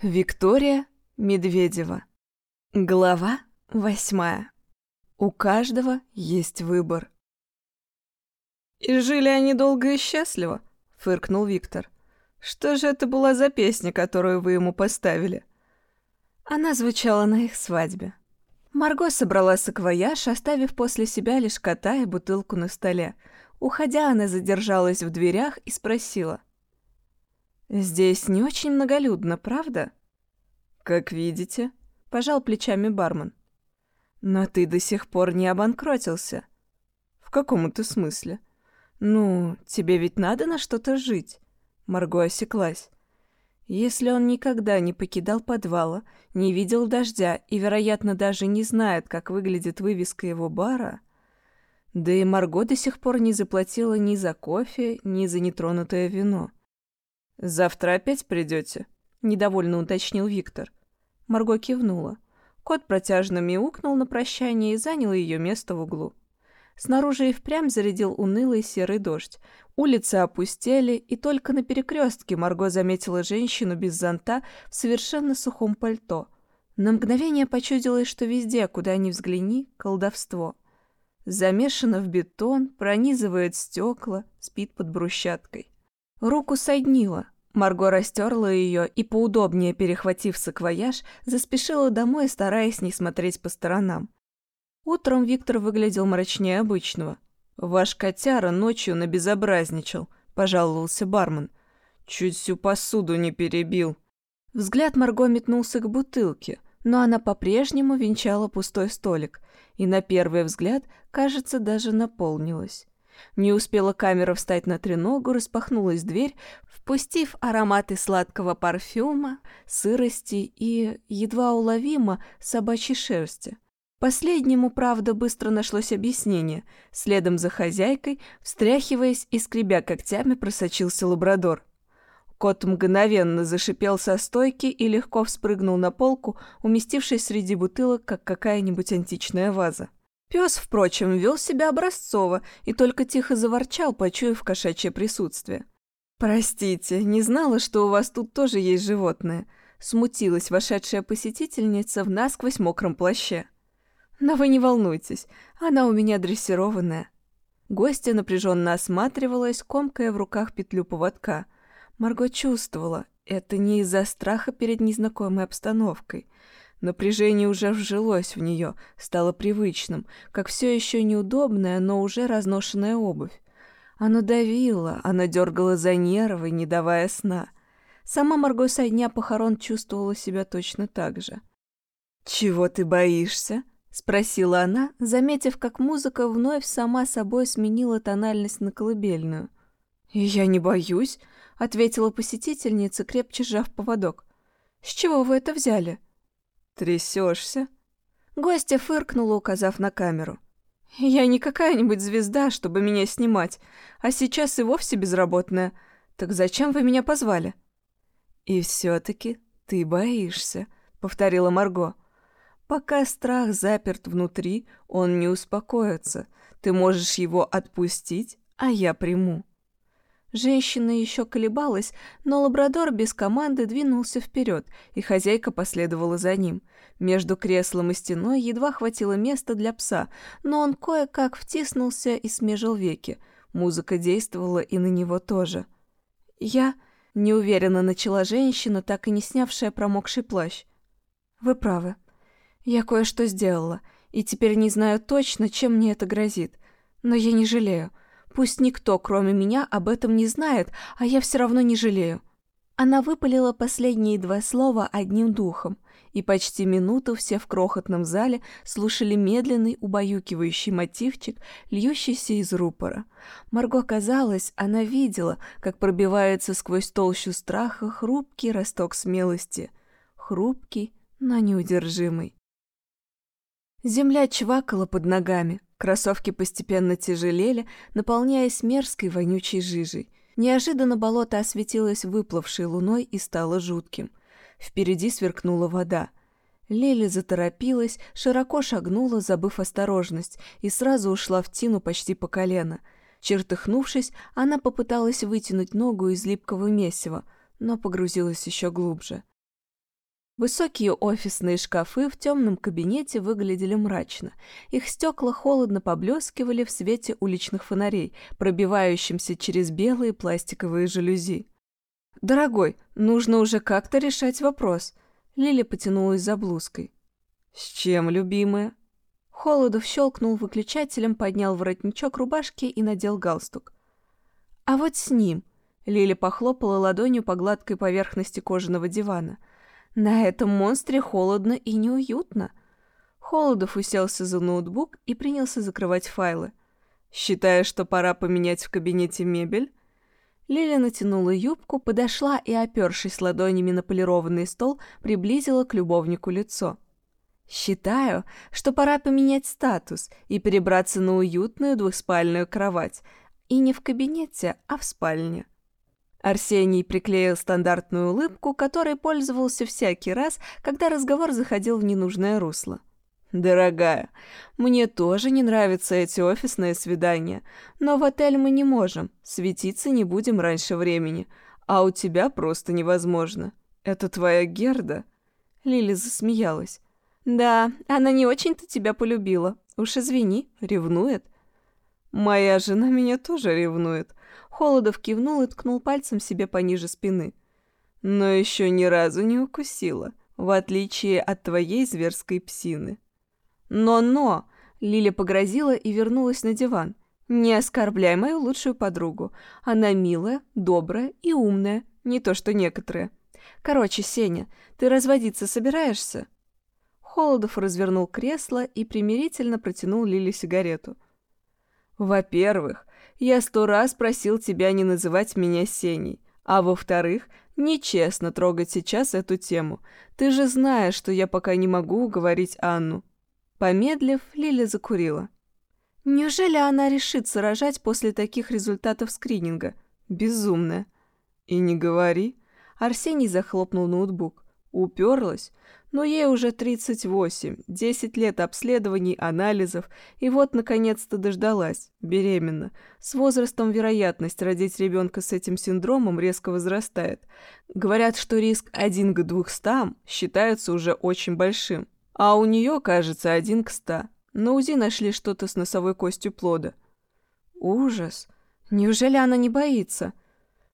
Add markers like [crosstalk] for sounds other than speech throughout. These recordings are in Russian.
Виктория Медведева. Глава восьмая. У каждого есть выбор. «И жили они долго и счастливо», — фыркнул Виктор. «Что же это была за песня, которую вы ему поставили?» Она звучала на их свадьбе. Марго собрала саквояж, оставив после себя лишь кота и бутылку на столе. Уходя, она задержалась в дверях и спросила. «Здесь не очень многолюдно, правда?» «Как видите», — пожал плечами бармен. «Но ты до сих пор не обанкротился». «В каком-то смысле?» «Ну, тебе ведь надо на что-то жить». Марго осеклась. Если он никогда не покидал подвала, не видел дождя и, вероятно, даже не знает, как выглядит вывеска его бара... Да и Марго до сих пор не заплатила ни за кофе, ни за нетронутое вино. «Завтра опять придете?» — недовольно уточнил Виктор. Марго кивнула. Кот протяжно мяукнул на прощание и занял ее место в углу. Снаружи и впрямь зарядил унылый серый дождь. Улицы опустели, и только на перекрестке Марго заметила женщину без зонта в совершенно сухом пальто. На мгновение почудилось, что везде, куда ни взгляни, колдовство. Замешано в бетон, пронизывает стекла, спит под брусчаткой. Руку соднило. Марго растерла ее и, поудобнее перехватив саквояж, заспешила домой, стараясь не смотреть по сторонам. Утром Виктор выглядел мрачнее обычного. «Ваш котяра ночью набезобразничал», — пожаловался бармен. «Чуть всю посуду не перебил». Взгляд Марго метнулся к бутылке, но она по-прежнему венчала пустой столик, и на первый взгляд, кажется, даже наполнилась. Не успела камера встать на треногу, распахнулась дверь, впустив ароматы сладкого парфюма, сырости и, едва уловимо, собачьей шерсти. Последнему, правда, быстро нашлось объяснение. Следом за хозяйкой, встряхиваясь и скребя когтями, просочился лабрадор. Кот мгновенно зашипел со стойки и легко вспрыгнул на полку, уместившись среди бутылок, как какая-нибудь античная ваза. Пес, впрочем, вел себя образцово и только тихо заворчал, почуяв кошачье присутствие. «Простите, не знала, что у вас тут тоже есть животное», — смутилась вошедшая посетительница в насквозь мокром плаще. Но вы не волнуйтесь, она у меня дрессированная. Гостья напряженно осматривалась, комкая в руках петлю поводка. Марго чувствовала, это не из-за страха перед незнакомой обстановкой. Напряжение уже вжилось в нее, стало привычным, как все еще неудобная, но уже разношенная обувь. Оно давило, оно дергало за нервы, не давая сна. Сама Марго со дня похорон чувствовала себя точно так же. «Чего ты боишься?» — спросила она, заметив, как музыка вновь сама собой сменила тональность на колыбельную. «Я не боюсь», — ответила посетительница, крепче сжав поводок. «С чего вы это взяли?» «Трясешься?» Гостья фыркнула, указав на камеру. «Я не какая-нибудь звезда, чтобы меня снимать, а сейчас и вовсе безработная. Так зачем вы меня позвали?» «И все-таки ты боишься», — повторила Марго. Пока страх заперт внутри, он не успокоится. Ты можешь его отпустить, а я приму. Женщина еще колебалась, но лабрадор без команды двинулся вперед, и хозяйка последовала за ним. Между креслом и стеной едва хватило места для пса, но он кое-как втиснулся и смежил веки. Музыка действовала и на него тоже. «Я...» — неуверенно начала женщина, так и не снявшая промокший плащ. «Вы правы», я кое-что сделала, и теперь не знаю точно, чем мне это грозит. Но я не жалею. Пусть никто, кроме меня, об этом не знает, а я все равно не жалею. Она выпалила последние два слова одним духом, и почти минуту все в крохотном зале слушали медленный, убаюкивающий мотивчик, льющийся из рупора. Марго казалось, она видела, как пробивается сквозь толщу страха хрупкий росток смелости. Хрупкий, но неудержимый. Земля чвакала под ногами, кроссовки постепенно тяжелели, наполняясь мерзкой вонючей жижей. Неожиданно болото осветилось выплывшей луной и стало жутким. Впереди сверкнула вода. Лили заторопилась, широко шагнула, забыв осторожность, и сразу ушла в тину почти по колено. Чертыхнувшись, она попыталась вытянуть ногу из липкого месива, но погрузилась еще глубже. Высокие офисные шкафы в темном кабинете выглядели мрачно. Их стекла холодно поблескивали в свете уличных фонарей, пробивающимся через белые пластиковые жалюзи. «Дорогой, нужно уже как-то решать вопрос». Лиля потянулась за блузкой. «С чем, любимая?» Холодов щелкнул выключателем, поднял воротничок рубашки и надел галстук. «А вот с ним!» Лиля похлопала ладонью по гладкой поверхности кожаного дивана – на этом монстре холодно и неуютно. Холодов уселся за ноутбук и принялся закрывать файлы. Считая, что пора поменять в кабинете мебель, Лиля натянула юбку, подошла и, опершись ладонями на полированный стол, приблизила к любовнику лицо. «Считаю, что пора поменять статус и перебраться на уютную двухспальную кровать. И не в кабинете, а в спальне». Арсений приклеил стандартную улыбку, которой пользовался всякий раз, когда разговор заходил в ненужное русло. «Дорогая, мне тоже не нравятся эти офисные свидания, но в отель мы не можем, светиться не будем раньше времени, а у тебя просто невозможно. Это твоя Герда?» Лили засмеялась. «Да, она не очень-то тебя полюбила. Уж извини, ревнует». «Моя жена меня тоже ревнует. Холодов кивнул и ткнул пальцем себе пониже спины. «Но еще ни разу не укусила, в отличие от твоей зверской псины». «Но-но!» — Лиля погрозила и вернулась на диван. «Не оскорбляй мою лучшую подругу. Она милая, добрая и умная, не то что некоторые. Короче, Сеня, ты разводиться собираешься?» Холодов развернул кресло и примирительно протянул Лиле сигарету. «Во-первых, я сто раз просил тебя не называть меня Сеней. А во-вторых, нечестно трогать сейчас эту тему. Ты же знаешь, что я пока не могу уговорить Анну». Помедлив, Лиля закурила. Неужели она решится рожать после таких результатов скрининга? Безумная. И не говори. Арсений захлопнул ноутбук. Уперлась. Но ей уже 38, 10 лет обследований, анализов, и вот, наконец-то, дождалась, беременна. С возрастом вероятность родить ребенка с этим синдромом резко возрастает. Говорят, что риск 1 к 200 считается уже очень большим. А у нее, кажется, 1 к 100. На УЗИ нашли что-то с носовой костью плода. Ужас. Неужели она не боится?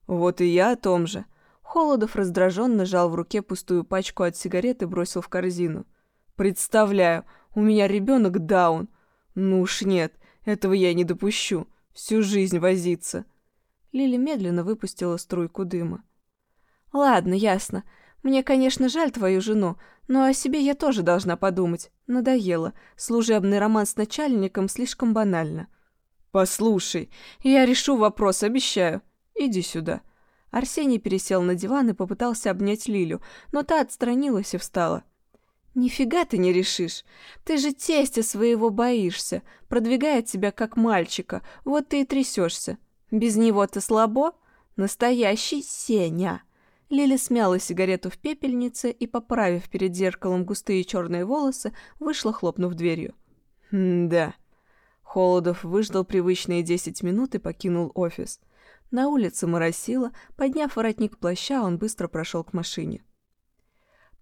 Вот и я о том же. Холодов раздраженно жал в руке пустую пачку от сигарет и бросил в корзину. «Представляю, у меня ребенок даун. Ну уж нет, этого я не допущу. Всю жизнь возиться». Лили медленно выпустила струйку дыма. «Ладно, ясно. Мне, конечно, жаль твою жену, но о себе я тоже должна подумать. Надоело. Служебный роман с начальником слишком банально». «Послушай, я решу вопрос, обещаю. Иди сюда». Арсений пересел на диван и попытался обнять Лилю, но та отстранилась и встала. «Нифига ты не решишь. Ты же тестя своего боишься, продвигает тебя как мальчика, вот ты и трясешься. Без него ты слабо? Настоящий Сеня!» Лиля смяла сигарету в пепельнице и, поправив перед зеркалом густые черные волосы, вышла, хлопнув дверью. «Да». Холодов выждал привычные десять минут и покинул офис. На улице моросило, подняв воротник плаща, он быстро прошел к машине.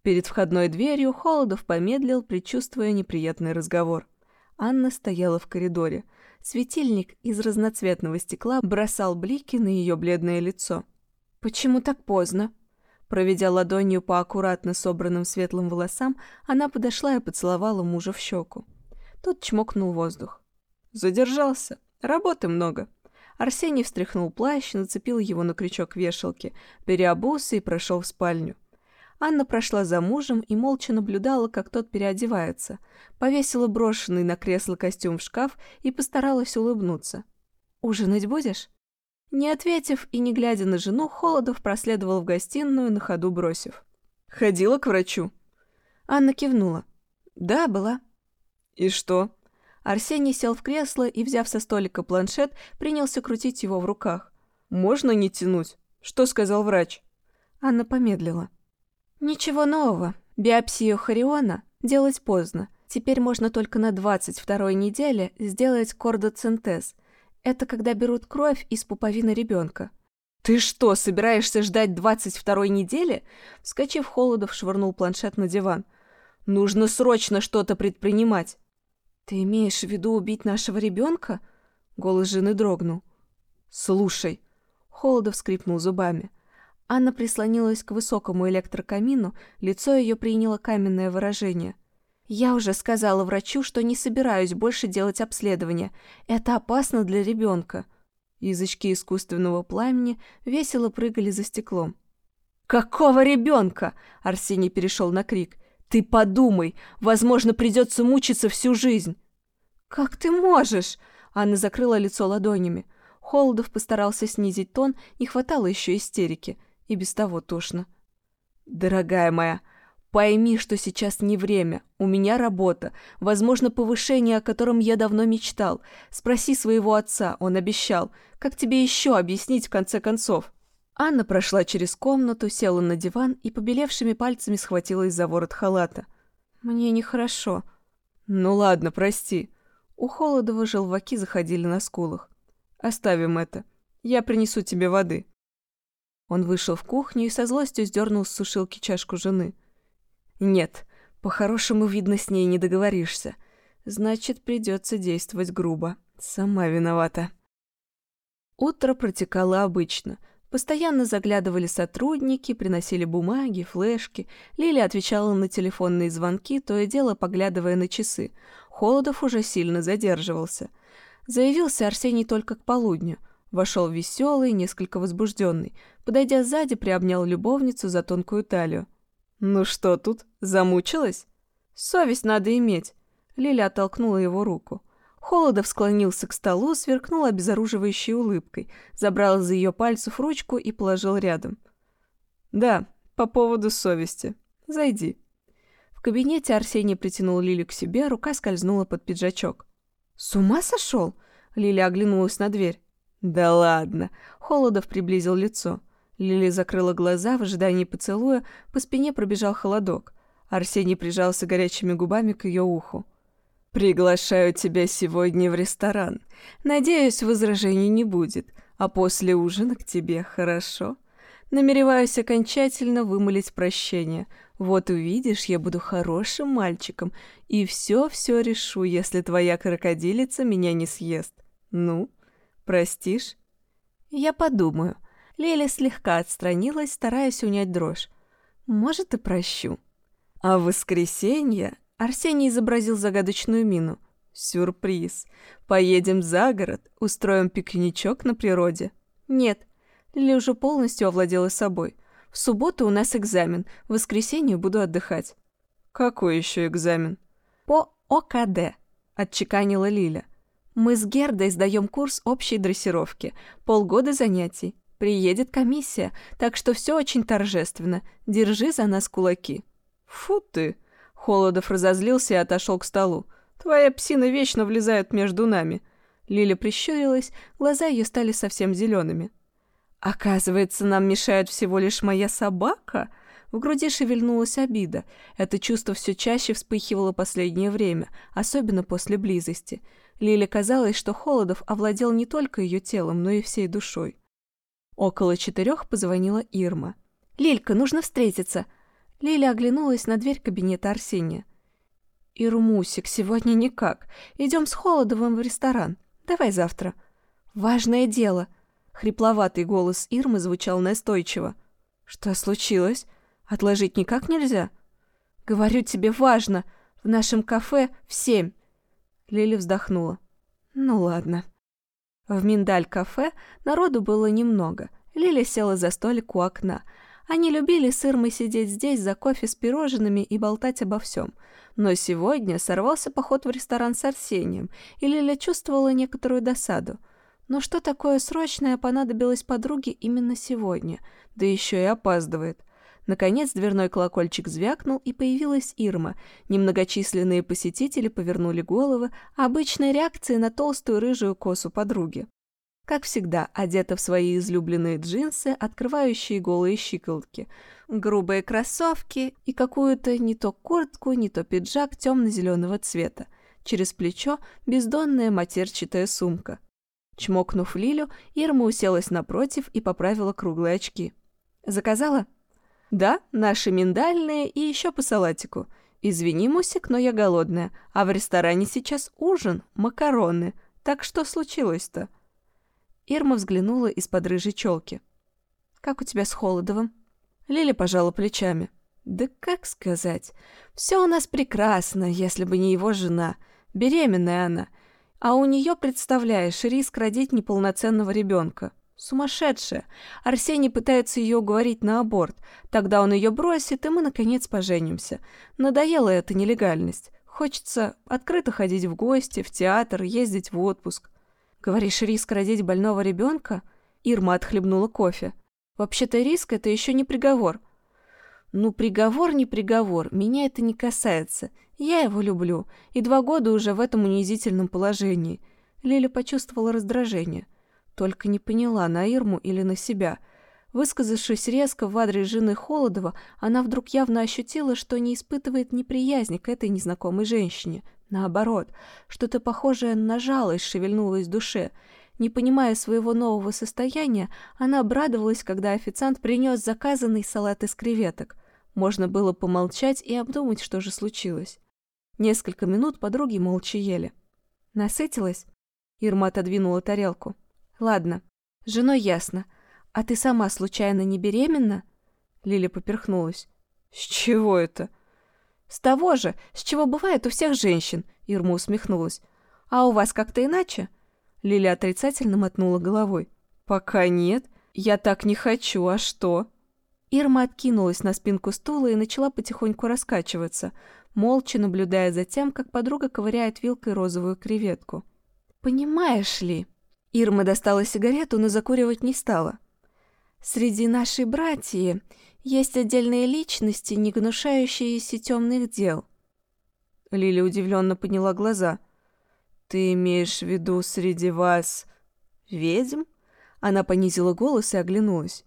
Перед входной дверью Холодов помедлил, предчувствуя неприятный разговор. Анна стояла в коридоре. Светильник из разноцветного стекла бросал блики на ее бледное лицо. «Почему так поздно?» Проведя ладонью по аккуратно собранным светлым волосам, она подошла и поцеловала мужа в щеку. Тот чмокнул воздух. «Задержался. Работы много». Арсений встряхнул плащ, нацепил его на крючок вешалки, переобулся и прошел в спальню. Анна прошла за мужем и молча наблюдала, как тот переодевается. Повесила брошенный на кресло костюм в шкаф и постаралась улыбнуться. «Ужинать будешь?» Не ответив и не глядя на жену, Холодов проследовал в гостиную, на ходу бросив. «Ходила к врачу?» Анна кивнула. «Да, была». «И что?» Арсений сел в кресло и, взяв со столика планшет, принялся крутить его в руках. «Можно не тянуть? Что сказал врач?» Анна помедлила. «Ничего нового. Биопсию хориона делать поздно. Теперь можно только на 22-й неделе сделать кордоцентез. Это когда берут кровь из пуповины ребенка. «Ты что, собираешься ждать двадцать второй недели?» Вскочив, Холодов швырнул планшет на диван. «Нужно срочно что-то предпринимать». «Ты имеешь в виду убить нашего ребенка?» Голос жены дрогнул. «Слушай». Холодов скрипнул зубами. Анна прислонилась к высокому электрокамину, лицо ее приняло каменное выражение. «Я уже сказала врачу, что не собираюсь больше делать обследование. Это опасно для ребенка». Язычки искусственного пламени весело прыгали за стеклом. «Какого ребенка?» — Арсений перешел на крик. «Ты подумай, возможно, придется мучиться всю жизнь». «Как ты можешь?» — Анна закрыла лицо ладонями. Холодов постарался снизить тон, не хватало еще истерики, и без того тошно. «Дорогая моя, пойми, что сейчас не время, у меня работа, возможно, повышение, о котором я давно мечтал. Спроси своего отца, он обещал. Как тебе еще объяснить в конце концов?» Анна прошла через комнату, села на диван и побелевшими пальцами схватилась за ворот халата. «Мне нехорошо». «Ну ладно, прости». У Холодова желваки заходили на скулах. «Оставим это. Я принесу тебе воды». Он вышел в кухню и со злостью сдернул с сушилки чашку жены. «Нет, по-хорошему, видно, с ней не договоришься. Значит, придется действовать грубо. Сама виновата». Утро протекало обычно. Постоянно заглядывали сотрудники, приносили бумаги, флешки. Лиля отвечала на телефонные звонки, то и дело поглядывая на часы. Холодов уже сильно задерживался. Заявился Арсений только к полудню. Вошел веселый, несколько возбужденный. Подойдя сзади, приобнял любовницу за тонкую талию. «Ну что тут, замучилась?» «Совесть надо иметь». Лиля оттолкнула его руку. Холодов склонился к столу, сверкнул обезоруживающей улыбкой, забрал из ее пальцев ручку и положил рядом. «Да, по поводу совести. Зайди». В кабинете Арсений притянул Лилю к себе, рука скользнула под пиджачок. «С ума сошел?» Лиля оглянулась на дверь. «Да ладно!» Холодов приблизил лицо. Лили закрыла глаза в ожидании поцелуя, по спине пробежал холодок. Арсений прижался горячими губами к ее уху. «Приглашаю тебя сегодня в ресторан. Надеюсь, возражений не будет, а после ужина к тебе, хорошо? Намереваюсь окончательно вымолить прощение. Вот увидишь, я буду хорошим мальчиком, и все-все решу, если твоя крокодилица меня не съест. Ну, простишь?» «Я подумаю». Леля слегка отстранилась, стараясь унять дрожь. «Может, и прощу». А в воскресенье Арсений изобразил загадочную мину. «Сюрприз. Поедем за город, устроим пикничок на природе». «Нет». Лили уже полностью овладела собой. «В субботу у нас экзамен, в воскресенье буду отдыхать». «Какой еще экзамен?» «По ОКД», — отчеканила Лиля. «Мы с Гердой сдаем курс общей дрессировки. Полгода занятий. Приедет комиссия, так что все очень торжественно. Держи за нас кулаки». «Фу ты!» Холодов разозлился и отошел к столу. «Твоя псина вечно влезает между нами». Лиля прищурилась, глаза ее стали совсем зелеными. «Оказывается, нам мешает всего лишь моя собака?» В груди шевельнулась обида. Это чувство все чаще вспыхивало последнее время, особенно после близости. Лиле казалось, что Холодов овладел не только ее телом, но и всей душой. Около четырех позвонила Ирма. «Лилька, нужно встретиться!» Лиля оглянулась на дверь кабинета Арсения. «Ирмусик, сегодня никак. Идем с Холодовым в ресторан. Давай завтра». «Важное дело». Хрипловатый голос Ирмы звучал настойчиво. «Что случилось? Отложить никак нельзя?» «Говорю тебе, важно. В нашем кафе в семь». Лиля вздохнула. «Ну ладно». В Миндаль-кафе народу было немного. Лиля села за столик у окна – они любили с Ирмой сидеть здесь за кофе с пирожными и болтать обо всем. Но сегодня сорвался поход в ресторан с Арсением, и Лиля чувствовала некоторую досаду. Но что такое срочное понадобилось подруге именно сегодня? Да еще и опаздывает. Наконец дверной колокольчик звякнул, и появилась Ирма. Немногочисленные посетители повернули головы, обычной реакцией на толстую рыжую косу подруги. Как всегда, одета в свои излюбленные джинсы, открывающие голые щиколотки, грубые кроссовки и какую-то не то куртку, не то пиджак темно-зеленого цвета. Через плечо бездонная матерчатая сумка. Чмокнув Лилю, Ирма уселась напротив и поправила круглые очки. «Заказала?» «Да, наши миндальные и еще по салатику. Извини, Мусик, но я голодная, а в ресторане сейчас ужин, макароны. Так что случилось-то?» Ирма взглянула из-под рыжей челки. «Как у тебя с Холодовым?» Лиля пожала плечами. «Да как сказать? Все у нас прекрасно, если бы не его жена. Беременная она. А у нее, представляешь, риск родить неполноценного ребенка. Сумасшедшая. Арсений пытается ее уговорить на аборт. Тогда он ее бросит, и мы, наконец, поженимся. Надоела эта нелегальность. Хочется открыто ходить в гости, в театр, ездить в отпуск. Говоришь, риск родить больного ребенка? Ирма отхлебнула кофе. Вообще-то риск — это еще не приговор. Ну, приговор не приговор, меня это не касается. Я его люблю, и два года уже в этом унизительном положении. Лиля почувствовала раздражение. Только не поняла, на Ирму или на себя. Высказавшись резко в адрес жены Холодова, она вдруг явно ощутила, что не испытывает неприязни к этой незнакомой женщине. Наоборот, что-то похожее на жалость шевельнулось в душе. Не понимая своего нового состояния, она обрадовалась, когда официант принес заказанный салат из креветок. Можно было помолчать и обдумать, что же случилось. Несколько минут подруги молча ели. «Насытилась?» Ирма отодвинула тарелку. «Ладно, с женой ясно. А ты сама случайно не беременна?» Лиля поперхнулась. «С чего это?» «С того же, с чего бывает у всех женщин», Ирма усмехнулась. «А у вас как-то иначе?» Лиля отрицательно мотнула головой. «Пока нет. Я так не хочу, а что?» Ирма откинулась на спинку стула и начала потихоньку раскачиваться, молча наблюдая за тем, как подруга ковыряет вилкой розовую креветку. «Понимаешь ли...» Ирма достала сигарету, но закуривать не стала. «Среди нашей братьи есть отдельные личности, не гнушающиеся темных дел». Лиля удивленно подняла глаза. «Ты имеешь в виду среди вас... ведьм?» Она понизила голос и оглянулась.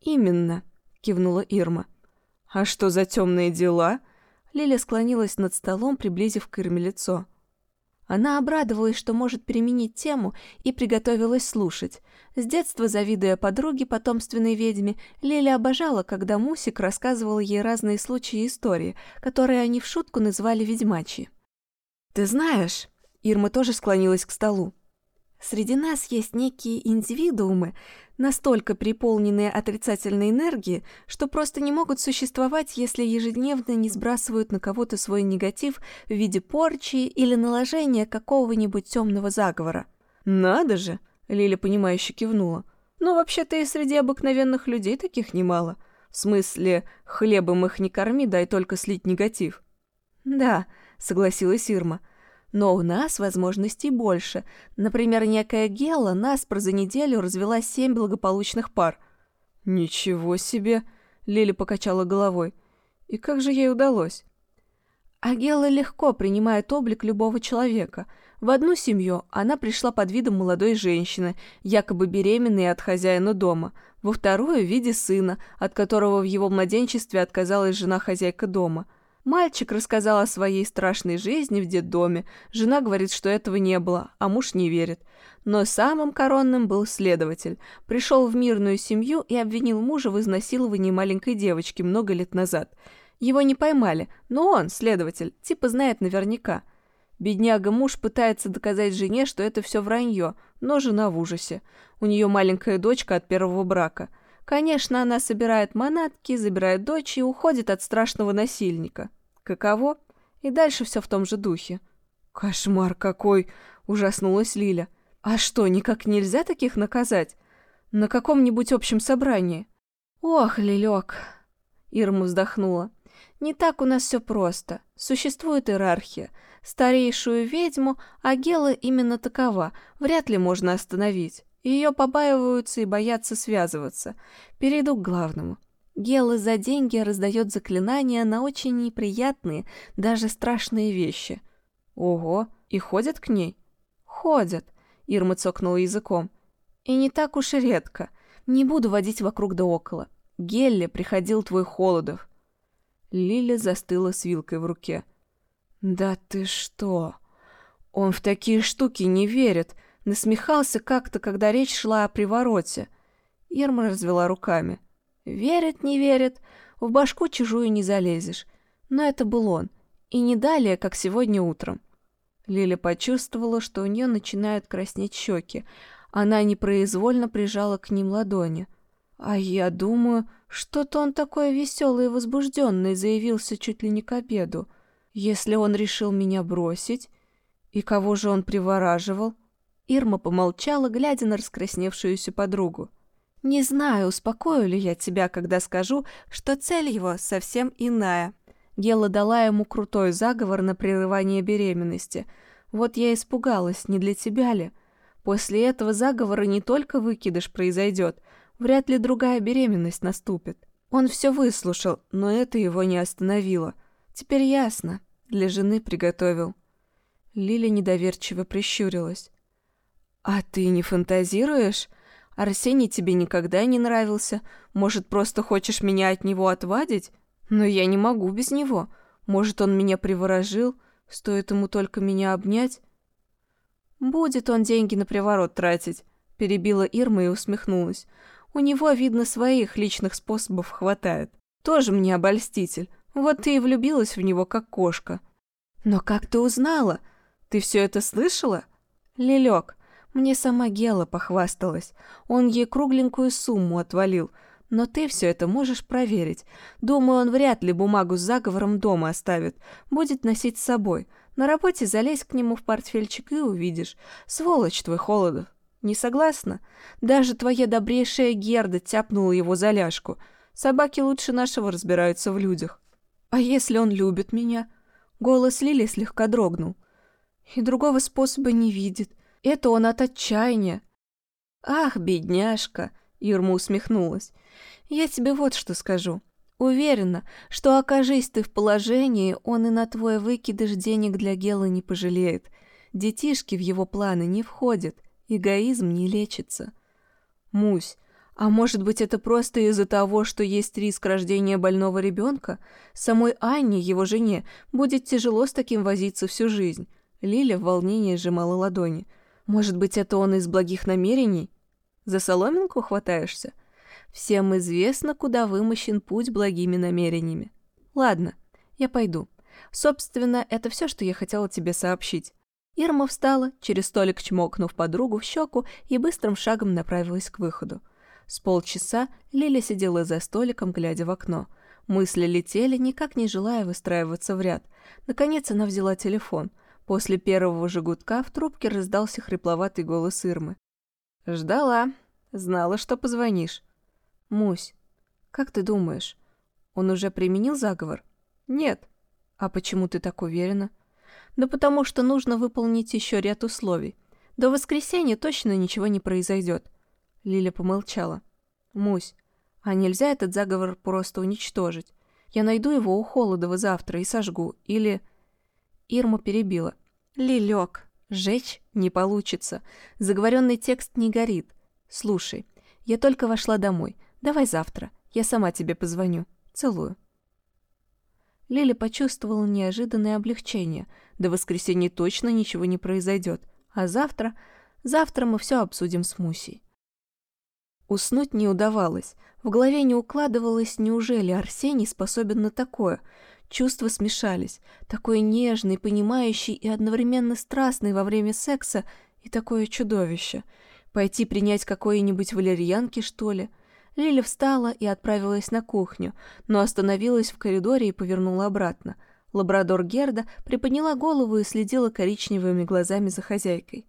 «Именно», — кивнула Ирма. «А что за темные дела?» Лиля склонилась над столом, приблизив к Ирме лицо. Она обрадовалась, что может применить тему, и приготовилась слушать. С детства, завидуя подруге, потомственной ведьме, Лиля обожала, когда Мусик рассказывал ей разные случаи и истории, которые они в шутку называли ведьмачьи. «Ты знаешь...» — Ирма тоже склонилась к столу. «Среди нас есть некие индивидуумы, настолько переполненные отрицательной энергией, что просто не могут существовать, если ежедневно не сбрасывают на кого-то свой негатив в виде порчи или наложения какого-нибудь темного заговора. «Надо же!» — Лиля, понимающе кивнула. «Ну, вообще-то и среди обыкновенных людей таких немало. В смысле, хлебом их не корми, дай только слить негатив». «Да», — согласилась Ирма, — но у нас возможностей больше. Например, некая Гела наспор за неделю развела семь благополучных пар. «Ничего себе!» — Лили покачала головой. «И как же ей удалось?» А Гела легко принимает облик любого человека. В одну семью она пришла под видом молодой женщины, якобы беременной от хозяина дома, во вторую — в виде сына, от которого в его младенчестве отказалась жена-хозяйка дома — Мальчик рассказал о своей страшной жизни в детдоме. Жена говорит, что этого не было, а муж не верит. Но самым коронным был следователь. Пришел в мирную семью и обвинил мужа в изнасиловании маленькой девочки много лет назад. Его не поймали, но он, следователь, типа знает наверняка. Бедняга-муж пытается доказать жене, что это все вранье, но жена в ужасе. У нее маленькая дочка от первого брака – Конечно, она собирает манатки, забирает дочь и уходит от страшного насильника. Каково? И дальше все в том же духе. «Кошмар какой!» — ужаснулась Лиля. «А что, никак нельзя таких наказать? На каком-нибудь общем собрании?» «Ох, Лилек!» — Ирма вздохнула. «Не так у нас все просто. Существует иерархия. Старейшую ведьму, а Гела именно такова, вряд ли можно остановить. Ее побаиваются и боятся связываться. Перейду к главному. Гела за деньги раздает заклинания на очень неприятные, даже страшные вещи. Ого, и ходят к ней? Ходят, Ирма цокнула языком. И не так уж и редко. Не буду водить вокруг да около. Гелле приходил твой Холодов. Лиля застыла с вилкой в руке. «Да ты что? Он в такие штуки не верит. Насмехался как-то, когда речь шла о привороте. Ирма развела руками. Верит, не верит, в башку чужую не залезешь. Но это был он. И не далее, как сегодня утром. Лиля почувствовала, что у нее начинают краснеть щеки. Она непроизвольно прижала к ним ладони. А я думаю, что-то он такой веселый и возбужденный заявился чуть ли не к обеду. Если он решил меня бросить... И кого же он привораживал? Ирма помолчала, глядя на раскрасневшуюся подругу. «Не знаю, успокою ли я тебя, когда скажу, что цель его совсем иная. Гела дала ему крутой заговор на прерывание беременности. Вот я испугалась, не для тебя ли? После этого заговора не только выкидыш произойдет, вряд ли другая беременность наступит. Он все выслушал, но это его не остановило. Теперь ясно, для жены приготовил». Лиля недоверчиво прищурилась. «А ты не фантазируешь? Арсений тебе никогда не нравился. Может, просто хочешь меня от него отвадить? Но я не могу без него. Может, он меня приворожил? Стоит ему только меня обнять?» «Будет он деньги на приворот тратить», — перебила Ирма и усмехнулась. «У него, видно, своих личных способов хватает. Тоже мне обольститель. Вот ты и влюбилась в него, как кошка». «Но как ты узнала? Ты все это слышала?» «Лилек, мне сама Гела похвасталась. Он ей кругленькую сумму отвалил. Но ты все это можешь проверить. Думаю, он вряд ли бумагу с заговором дома оставит. Будет носить с собой. На работе залезь к нему в портфельчик и увидишь. Сволочь твой Холодов. Не согласна? Даже твоя добрейшая Герда тяпнула его за ляжку. Собаки лучше нашего разбираются в людях. А если он любит меня? Голос Лили слегка дрогнул. И другого способа не видит. Это он от отчаяния. Ах, бедняжка, Ирма усмехнулась. Я тебе вот что скажу. Уверена, что окажись ты в положении, он и на твой выкидыш денег для Гела не пожалеет. Детишки в его планы не входят, эгоизм не лечится. Мусь, а может быть это просто из-за того, что есть риск рождения больного ребенка? Самой Анне, его жене, будет тяжело с таким возиться всю жизнь. Лиля в волнении сжимала ладони. Может быть, это он из благих намерений? За соломинку хватаешься? Всем известно, куда вымощен путь благими намерениями. Ладно, я пойду. Собственно, это все, что я хотела тебе сообщить. Ирма встала, через столик чмокнув подругу в щеку и быстрым шагом направилась к выходу. С полчаса Лиля сидела за столиком, глядя в окно. Мысли летели, никак не желая выстраиваться в ряд. Наконец она взяла телефон. После первого же в трубке раздался хрипловатый голос Ирмы. «Ждала. Знала, что позвонишь». «Мусь, как ты думаешь, он уже применил заговор?» «Нет». «А почему ты так уверена?» «Да потому что нужно выполнить еще ряд условий. До воскресенья точно ничего не произойдет». Лиля помолчала. «Мусь, а нельзя этот заговор просто уничтожить? Я найду его у Холодова завтра и сожгу. Или...» Ирма перебила. Лилек, жечь не получится. Заговоренный текст не горит. Слушай, я только вошла домой. Давай завтра. Я сама тебе позвоню. Целую. Лиля почувствовала неожиданное облегчение. До воскресенья точно ничего не произойдет. А завтра... Завтра мы все обсудим с Мусей. Уснуть не удавалось. В голове не укладывалось, неужели Арсений способен на такое — Чувства смешались. Такой нежный, понимающий и одновременно страстный во время секса и такое чудовище. Пойти принять какой-нибудь валерьянки, что ли? Лиля встала и отправилась на кухню, но остановилась в коридоре и повернула обратно. Лабрадор Герда приподняла голову и следила коричневыми глазами за хозяйкой.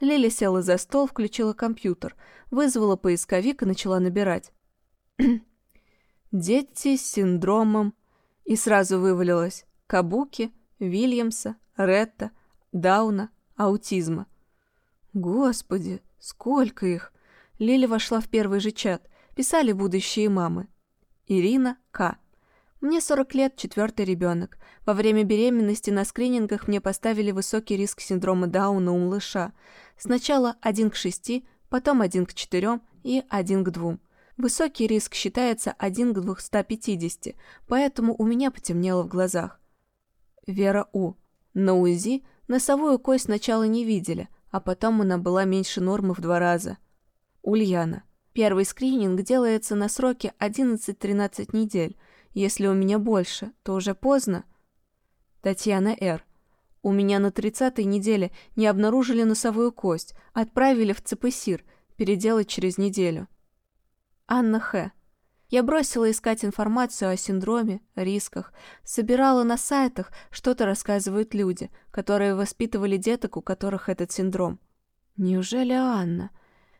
Лиля села за стол, включила компьютер, вызвала поисковик и начала набирать. [clears throat] «Дети с синдромом и сразу вывалилось Кабуки, Вильямса, Ретта, Дауна, аутизма. Господи, сколько их! Лили вошла в первый же чат. Писали будущие мамы. Ирина К. Мне 40 лет, четвертый ребенок. Во время беременности на скринингах мне поставили высокий риск синдрома Дауна у малыша. Сначала 1 к 6, потом 1 к 4 и 1 к 2. Высокий риск считается 1 к 250, поэтому у меня потемнело в глазах. Вера У. На УЗИ носовую кость сначала не видели, а потом она была меньше нормы в два раза. Ульяна. Первый скрининг делается на сроке 11-13 недель. Если у меня больше, то уже поздно. Татьяна Р. У меня на 30-й неделе не обнаружили носовую кость, отправили в ЦПСИР, переделать через неделю. Анна Х. Я бросила искать информацию о синдроме, рисках, собирала на сайтах, что-то рассказывают люди, которые воспитывали деток, у которых этот синдром. Неужели Анна?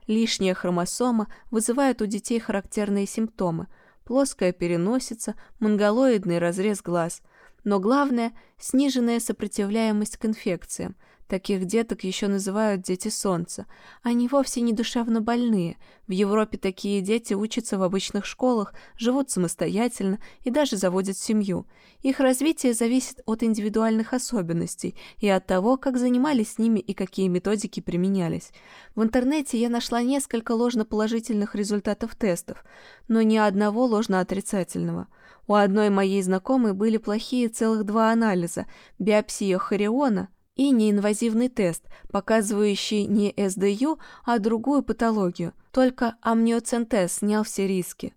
Лишняя хромосома вызывает у детей характерные симптомы. Плоская переносица, монголоидный разрез глаз. Но главное – сниженная сопротивляемость к инфекциям – Таких деток еще называют «дети солнца». Они вовсе не душевно больные. В Европе такие дети учатся в обычных школах, живут самостоятельно и даже заводят семью. Их развитие зависит от индивидуальных особенностей и от того, как занимались с ними и какие методики применялись. В интернете я нашла несколько ложноположительных результатов тестов, но ни одного ложноотрицательного. У одной моей знакомой были плохие целых два анализа – биопсия хориона – и неинвазивный тест, показывающий не СДЮ, а другую патологию. Только амниоцентез снял все риски.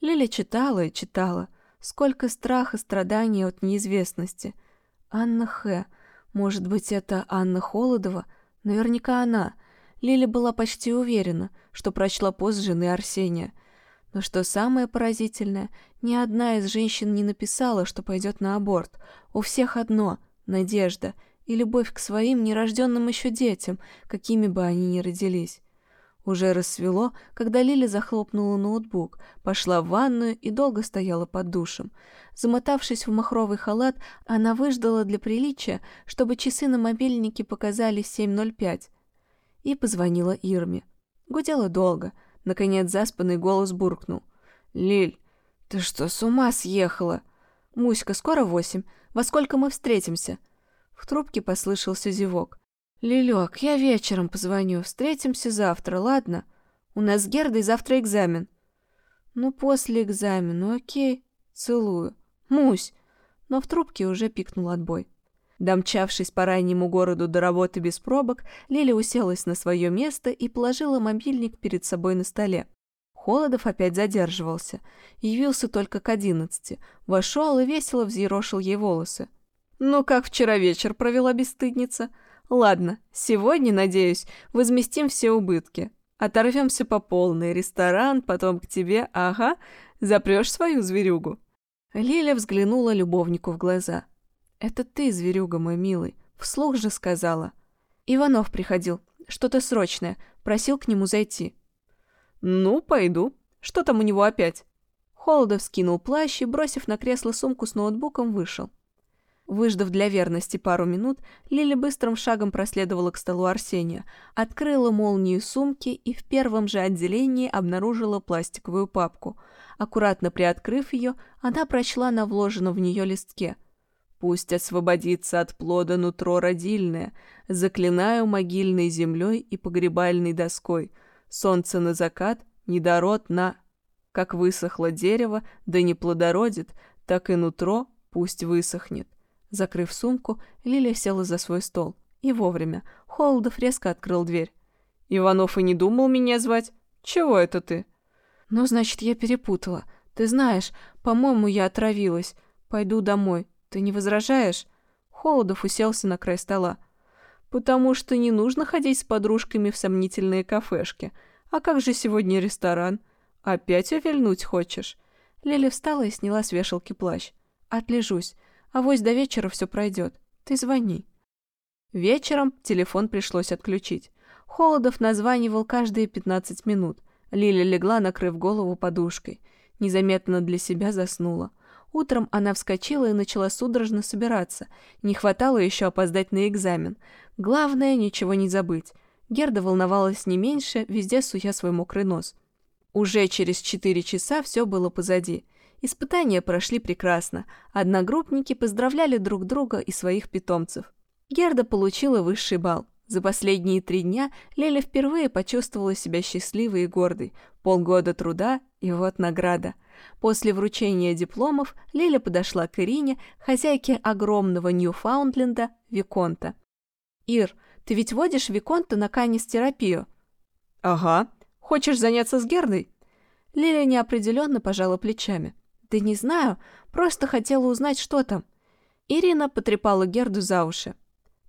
Лиля читала и читала. Сколько страха страданий от неизвестности. Анна Х. Может быть, это Анна Холодова? Наверняка она. Лиля была почти уверена, что прочла пост жены Арсения. Но что самое поразительное, ни одна из женщин не написала, что пойдет на аборт. У всех одно — надежда — и любовь к своим нерожденным еще детям, какими бы они ни родились. Уже рассвело, когда Лили захлопнула ноутбук, пошла в ванную и долго стояла под душем. Замотавшись в махровый халат, она выждала для приличия, чтобы часы на мобильнике показали 7.05, и позвонила Ирме. Гудела долго. Наконец заспанный голос буркнул. «Лиль, ты что, с ума съехала?» «Муська, скоро восемь. Во сколько мы встретимся?» В трубке послышался зевок. «Лилек, я вечером позвоню. Встретимся завтра, ладно? У нас с Гердой завтра экзамен». «Ну, после экзамена, окей. Целую. Мусь!» Но в трубке уже пикнул отбой. Домчавшись по раннему городу до работы без пробок, Лиля уселась на свое место и положила мобильник перед собой на столе. Холодов опять задерживался. Явился только к одиннадцати. Вошел и весело взъерошил ей волосы. Ну, как вчера вечер провела бесстыдница. Ладно, сегодня, надеюсь, возместим все убытки. Оторвемся по полной. Ресторан, потом к тебе, ага. Запрешь свою зверюгу. Лиля взглянула любовнику в глаза. «Это ты, зверюга мой милый», — вслух же сказала. Иванов приходил. Что-то срочное. Просил к нему зайти. «Ну, пойду. Что там у него опять?» Холодов скинул плащ и, бросив на кресло сумку с ноутбуком, вышел. Выждав для верности пару минут, Лили быстрым шагом проследовала к столу Арсения, открыла молнию сумки и в первом же отделении обнаружила пластиковую папку. Аккуратно приоткрыв ее, она прочла на вложенном в нее листке. «Пусть освободится от плода нутро родильное, заклинаю могильной землей и погребальной доской, солнце на закат, недород на...» Как высохло дерево, да не плодородит, так и нутро пусть высохнет. Закрыв сумку, Лилия села за свой стол. И вовремя. Холодов резко открыл дверь. «Иванов и не думал меня звать. Чего это ты?» «Ну, значит, я перепутала. Ты знаешь, по-моему, я отравилась. Пойду домой. Ты не возражаешь?» Холодов уселся на край стола. «Потому что не нужно ходить с подружками в сомнительные кафешки. А как же сегодня ресторан? Опять увильнуть хочешь?» Лили встала и сняла с вешалки плащ. «Отлежусь. Авось до вечера все пройдет. Ты звони». Вечером телефон пришлось отключить. Холодов названивал каждые 15 минут. Лиля легла, накрыв голову подушкой. Незаметно для себя заснула. Утром она вскочила и начала судорожно собираться. Не хватало еще опоздать на экзамен. Главное, ничего не забыть. Герда волновалась не меньше, везде суя свой мокрый нос. Уже через четыре часа все было позади. Испытания прошли прекрасно. Одногруппники поздравляли друг друга и своих питомцев. Герда получила высший балл. За последние три дня Леля впервые почувствовала себя счастливой и гордой. Полгода труда и вот награда. После вручения дипломов Леля подошла к Ирине, хозяйке огромного Ньюфаундленда, Виконта. «Ир, Ты ведь водишь Виконта на канистерапию?» «Ага. Хочешь заняться с Гердой?» Лилия неопределенно пожала плечами. «Да не знаю, просто хотела узнать, что там». Ирина потрепала Герду за уши.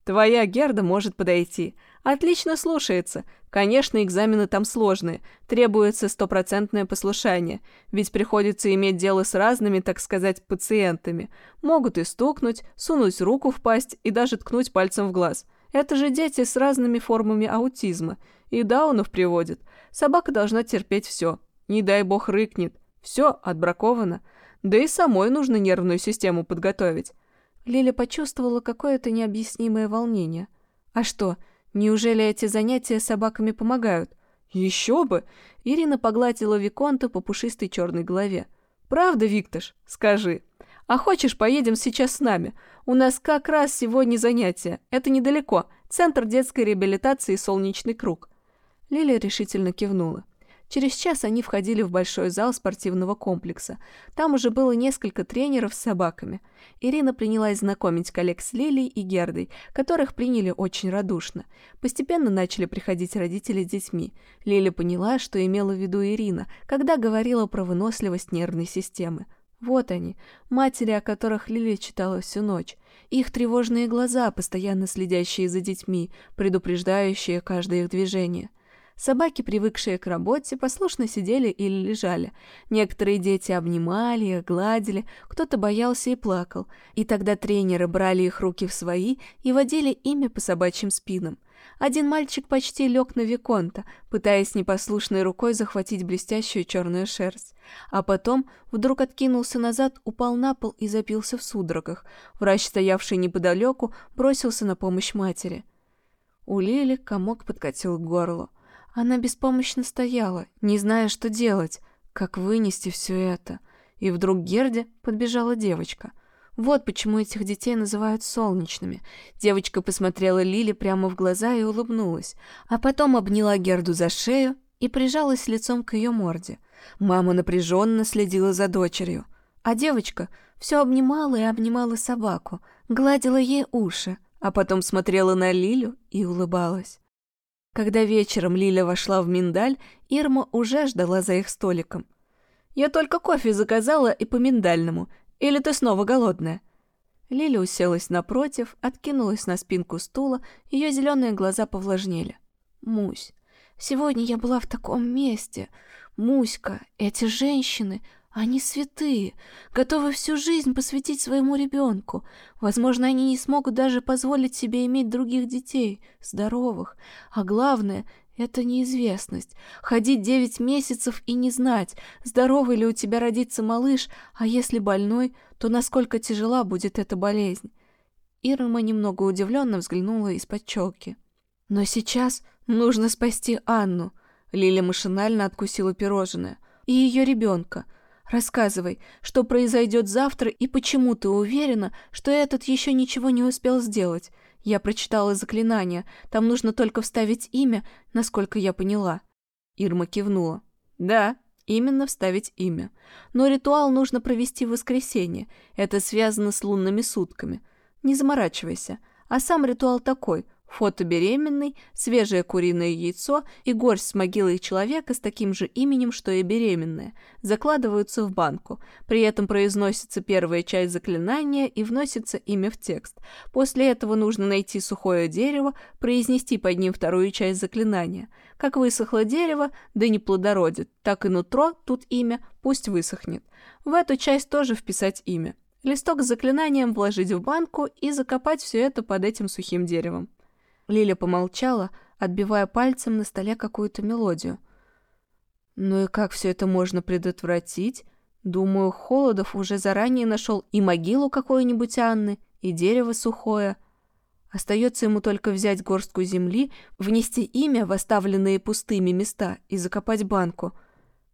«Твоя Герда может подойти. Отлично слушается. Конечно, экзамены там сложные. Требуется стопроцентное послушание. Ведь приходится иметь дело с разными, так сказать, пациентами. Могут и стукнуть, сунуть руку в пасть и даже ткнуть пальцем в глаз. Это же дети с разными формами аутизма. И даунов приводят. Собака должна терпеть все. Не дай бог рыкнет. Все отбраковано. Да и самой нужно нервную систему подготовить. Лиля почувствовала какое-то необъяснимое волнение. А что, неужели эти занятия с собаками помогают? Еще бы! Ирина погладила Виконта по пушистой черной голове. Правда, Виктош? Скажи. А хочешь, поедем сейчас с нами? У нас как раз сегодня занятия. Это недалеко. Центр детской реабилитации «Солнечный круг». Лиля решительно кивнула. Через час они входили в большой зал спортивного комплекса. Там уже было несколько тренеров с собаками. Ирина принялась знакомить коллег с Лилией и Гердой, которых приняли очень радушно. Постепенно начали приходить родители с детьми. Лиля поняла, что имела в виду Ирина, когда говорила про выносливость нервной системы. Вот они, матери, о которых Лилия читала всю ночь. Их тревожные глаза, постоянно следящие за детьми, предупреждающие каждое их движение. Собаки, привыкшие к работе, послушно сидели или лежали. Некоторые дети обнимали их, гладили, кто-то боялся и плакал. И тогда тренеры брали их руки в свои и водили ими по собачьим спинам. Один мальчик почти лег на Виконта, пытаясь непослушной рукой захватить блестящую черную шерсть. А потом вдруг откинулся назад, упал на пол и запился в судорогах. Врач, стоявший неподалеку, бросился на помощь матери. У Лили комок подкатил к горлу. Она беспомощно стояла, не зная, что делать, как вынести все это. И вдруг Герде подбежала девочка. Вот почему этих детей называют солнечными. Девочка посмотрела Лили прямо в глаза и улыбнулась, а потом обняла Герду за шею и прижалась лицом к ее морде. Мама напряженно следила за дочерью, а девочка все обнимала и обнимала собаку, гладила ей уши, а потом смотрела на Лилю и улыбалась. Когда вечером Лиля вошла в миндаль, Ирма уже ждала за их столиком. «Я только кофе заказала и по миндальному. Или ты снова голодная?» Лиля уселась напротив, откинулась на спинку стула, ее зеленые глаза повлажнели. «Мусь, сегодня я была в таком месте. Муська, эти женщины, они святые, готовы всю жизнь посвятить своему ребенку. Возможно, они не смогут даже позволить себе иметь других детей, здоровых. А главное — это неизвестность. Ходить девять месяцев и не знать, здоровый ли у тебя родится малыш, а если больной, то насколько тяжела будет эта болезнь. Ирма немного удивленно взглянула из-под челки. Но сейчас нужно спасти Анну. Лиля машинально откусила пирожное. И ее ребенка — Рассказывай, что произойдет завтра и почему ты уверена, что этот еще ничего не успел сделать. Я прочитала заклинание, там нужно только вставить имя, насколько я поняла. Ирма кивнула. Да, именно вставить имя. Но ритуал нужно провести в воскресенье. Это связано с лунными сутками. Не заморачивайся. А сам ритуал такой – Фото беременной, свежее куриное яйцо и горсть с могилой человека с таким же именем, что и беременная, закладываются в банку. При этом произносится первая часть заклинания и вносится имя в текст. После этого нужно найти сухое дерево, произнести под ним вторую часть заклинания. Как высохло дерево, да не плодородит, так и нутро, тут имя, пусть высохнет. В эту часть тоже вписать имя. Листок с заклинанием вложить в банку и закопать все это под этим сухим деревом. Лиля помолчала, отбивая пальцем на столе какую-то мелодию. «Ну и как все это можно предотвратить? Думаю, Холодов уже заранее нашел и могилу какой-нибудь Анны, и дерево сухое. Остается ему только взять горстку земли, внести имя в оставленные пустыми места и закопать банку.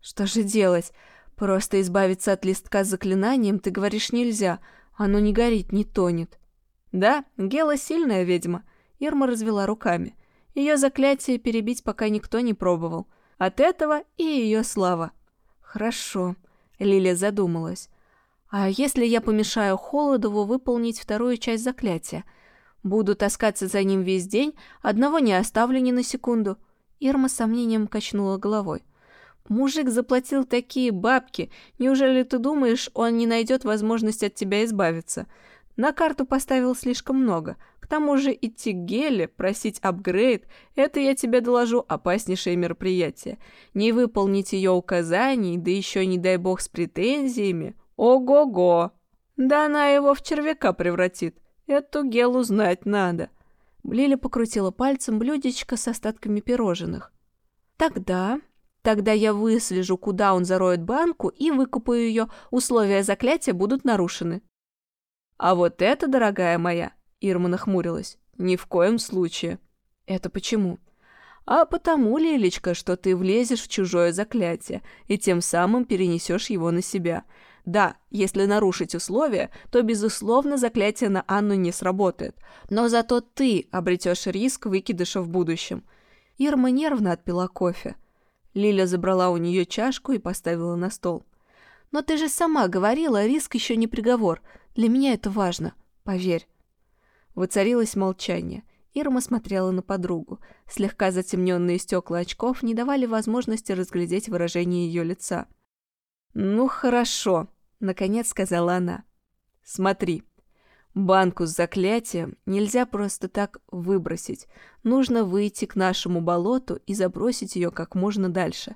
Что же делать? Просто избавиться от листка с заклинанием, ты говоришь, нельзя. Оно не горит, не тонет». «Да, Гела сильная ведьма». Ирма развела руками. Ее заклятие перебить пока никто не пробовал. От этого и ее слава. Хорошо. Лилия задумалась. А если я помешаю Холодову выполнить вторую часть заклятия? Буду таскаться за ним весь день, одного не оставлю ни на секунду. Ирма с сомнением качнула головой. Мужик заплатил такие бабки. Неужели ты думаешь, он не найдет возможность от тебя избавиться? На карту поставил слишком много. К тому же идти к Геле, просить апгрейд – это, я тебе доложу, опаснейшее мероприятие. Не выполнить ее указаний, да еще, не дай бог, с претензиями. Ого-го! Да она его в червяка превратит. Эту Гелу знать надо. Лиля покрутила пальцем блюдечко с остатками пирожных. Тогда... Тогда я выслежу, куда он зароет банку, и выкупаю ее. Условия заклятия будут нарушены. А вот это, дорогая моя, Ирма нахмурилась, ни в коем случае. Это почему? А потому, Лилечка, что ты влезешь в чужое заклятие и тем самым перенесешь его на себя. Да, если нарушить условия, то, безусловно, заклятие на Анну не сработает. Но зато ты обретешь риск выкидыша в будущем. Ирма нервно отпила кофе. Лиля забрала у нее чашку и поставила на стол. «Но ты же сама говорила, риск еще не приговор. Для меня это важно. Поверь». Воцарилось молчание. Ирма смотрела на подругу. Слегка затемненные стекла очков не давали возможности разглядеть выражение ее лица. «Ну, хорошо», наконец сказала она. Смотри, банку с заклятием нельзя просто так выбросить. Нужно выйти к нашему болоту и забросить ее как можно дальше.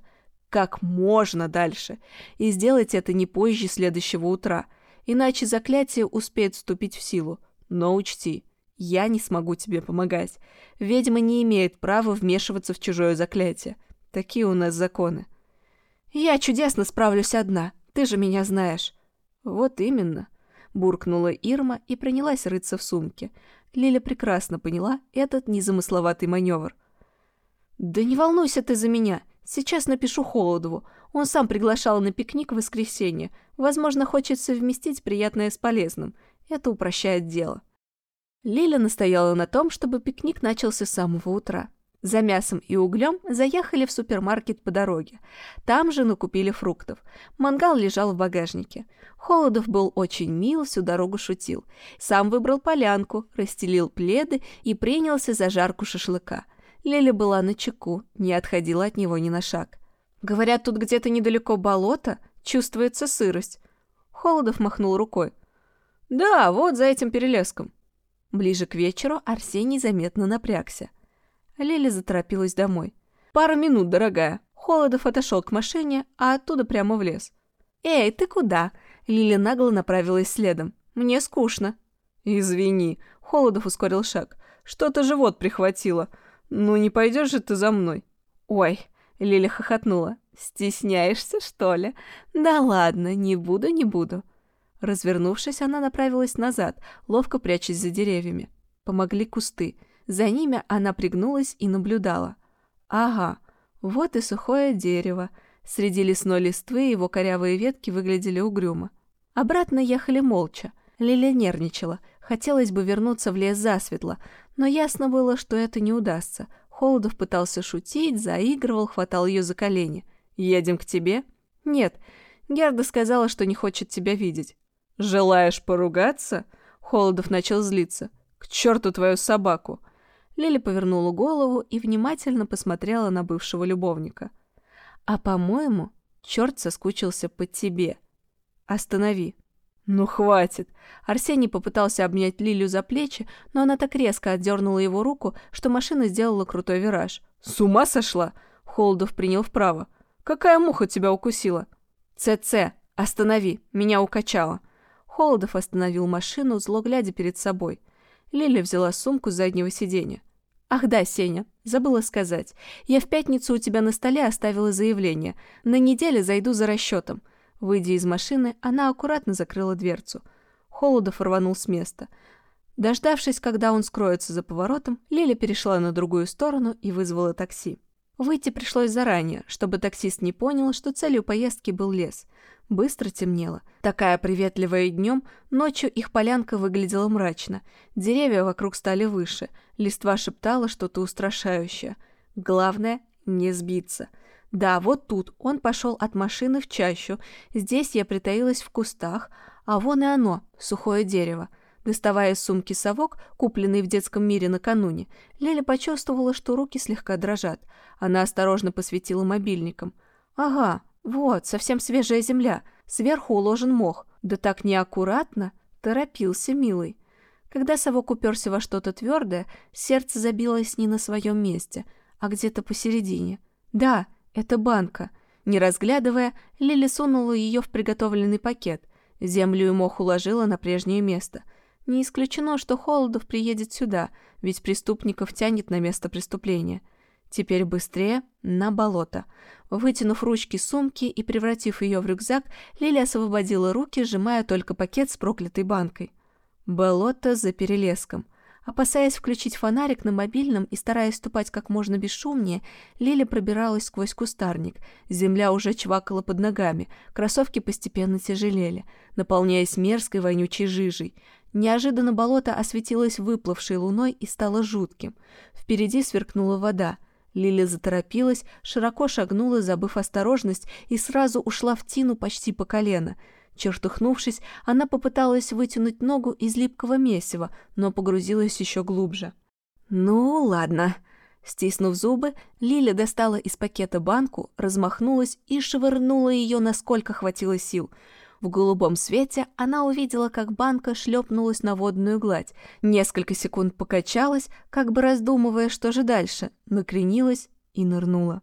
Как можно дальше. И сделать это не позже следующего утра. Иначе заклятие успеет вступить в силу. Но учти, я не смогу тебе помогать. Ведьма не имеет права вмешиваться в чужое заклятие. Такие у нас законы. Я чудесно справлюсь одна. Ты же меня знаешь. «Вот именно», — буркнула Ирма и принялась рыться в сумке. Лиля прекрасно поняла этот незамысловатый маневр. «Да не волнуйся ты за меня. Сейчас напишу Холодову. Он сам приглашал на пикник в воскресенье. Возможно, хочет совместить приятное с полезным. Это упрощает дело». Лиля настояла на том, чтобы пикник начался с самого утра. За мясом и углем заехали в супермаркет по дороге. Там же накупили фруктов. Мангал лежал в багажнике. Холодов был очень мил, всю дорогу шутил. Сам выбрал полянку, расстелил пледы и принялся за жарку шашлыка. Леля была на чеку, не отходила от него ни на шаг. «Говорят, тут где-то недалеко болото, чувствуется сырость». Холодов махнул рукой. «Да, вот за этим перелеском». Ближе к вечеру Арсений заметно напрягся. Лиля заторопилась домой. «Пара минут, дорогая». Холодов отошел к машине, а оттуда прямо в лес. «Эй, ты куда?» Лиля нагло направилась следом. «Мне скучно». «Извини». Холодов ускорил шаг. «Что-то живот прихватило. Ну не пойдешь же ты за мной?» «Ой», — Лиля хохотнула. «Стесняешься, что ли?» «Да ладно, не буду, не буду». Развернувшись, она направилась назад, ловко прячась за деревьями. Помогли кусты. За ними она пригнулась и наблюдала. Ага, вот и сухое дерево. Среди лесной листвы его корявые ветки выглядели угрюмо. Обратно ехали молча. Лиля нервничала. Хотелось бы вернуться в лес засветло, но ясно было, что это не удастся. Холодов пытался шутить, заигрывал, хватал ее за колени. «Едем к тебе?» «Нет». Герда сказала, что не хочет тебя видеть. «Желаешь поругаться?» Холодов начал злиться. «К черту твою собаку!» Лили повернула голову и внимательно посмотрела на бывшего любовника. «А, по-моему, черт соскучился по тебе. Останови». «Ну, хватит!» Арсений попытался обнять Лилю за плечи, но она так резко отдернула его руку, что машина сделала крутой вираж. «С ума сошла?» Холодов принял вправо. «Какая муха тебя укусила?» «ЦЦ! Останови! Меня укачало!» Холодов остановил машину, зло глядя перед собой. Лиля взяла сумку с заднего сиденья. «Ах да, Сеня, забыла сказать. Я в пятницу у тебя на столе оставила заявление. На неделе зайду за расчетом». Выйдя из машины, она аккуратно закрыла дверцу. Холодов рванул с места. Дождавшись, когда он скроется за поворотом, Лиля перешла на другую сторону и вызвала такси. Выйти пришлось заранее, чтобы таксист не понял, что целью поездки был лес. Быстро темнело. Такая приветливая днем, ночью их полянка выглядела мрачно. Деревья вокруг стали выше, листва шептала что-то устрашающее. Главное — не сбиться. Да, вот тут он пошел от машины в чащу, здесь я притаилась в кустах, а вон и оно, сухое дерево. Доставая из сумки совок, купленный в детском мире накануне, Леля почувствовала, что руки слегка дрожат. Она осторожно посветила мобильником. «Ага, вот, совсем свежая земля. Сверху уложен мох. Да так неаккуратно!» Торопился милый. Когда совок уперся во что-то твердое, сердце забилось не на своем месте, а где-то посередине. Да, это банка. Не разглядывая, Лили сунула ее в приготовленный пакет. Землю и мох уложила на прежнее место. Не исключено, что Холодов приедет сюда, ведь преступников тянет на место преступления. Теперь быстрее на болото. Вытянув ручки сумки и превратив ее в рюкзак, Лили освободила руки, сжимая только пакет с проклятой банкой. Болото за перелеском. Опасаясь включить фонарик на мобильном и стараясь ступать как можно бесшумнее, Лиля пробиралась сквозь кустарник. Земля уже чвакала под ногами, кроссовки постепенно тяжелели, наполняясь мерзкой вонючей жижей. Неожиданно болото осветилось выплывшей луной и стало жутким. Впереди сверкнула вода. Лиля заторопилась, широко шагнула, забыв осторожность, и сразу ушла в тину почти по колено — Чертыхнувшись, она попыталась вытянуть ногу из липкого месива, но погрузилась еще глубже. «Ну, ладно». Стиснув зубы, Лиля достала из пакета банку, размахнулась и швырнула ее, насколько хватило сил. В голубом свете она увидела, как банка шлепнулась на водную гладь, несколько секунд покачалась, как бы раздумывая, что же дальше, накренилась и нырнула.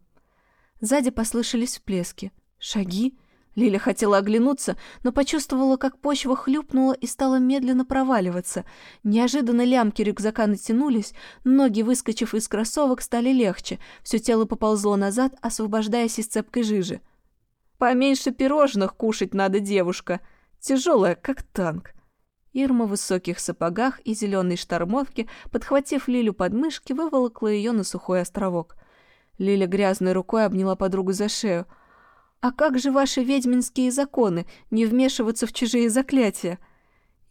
Сзади послышались всплески, шаги, Лиля хотела оглянуться, но почувствовала, как почва хлюпнула и стала медленно проваливаться. Неожиданно лямки рюкзака натянулись, ноги, выскочив из кроссовок, стали легче, все тело поползло назад, освобождаясь из цепкой жижи. «Поменьше пирожных кушать надо, девушка. Тяжелая, как танк». Ирма в высоких сапогах и зеленой штормовке, подхватив Лилю под мышки, выволокла ее на сухой островок. Лиля грязной рукой обняла подругу за шею – «А как же ваши ведьминские законы, не вмешиваться в чужие заклятия?»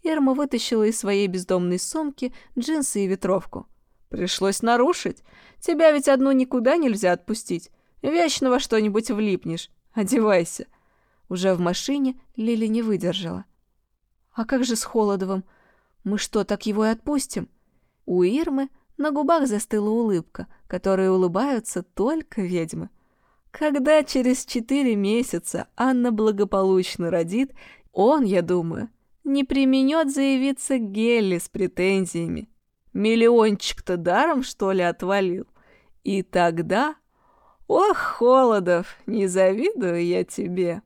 Ирма вытащила из своей бездомной сумки джинсы и ветровку. «Пришлось нарушить. Тебя ведь одну никуда нельзя отпустить. Вечно во что-нибудь влипнешь. Одевайся». Уже в машине Лили не выдержала. «А как же с Холодовым? Мы что, так его и отпустим?» У Ирмы на губах застыла улыбка, которой улыбаются только ведьмы. Когда через четыре месяца Анна благополучно родит, он, я думаю, не применет заявиться Гелли с претензиями. Миллиончик-то даром, что ли, отвалил? И тогда... Ох, Холодов, не завидую я тебе.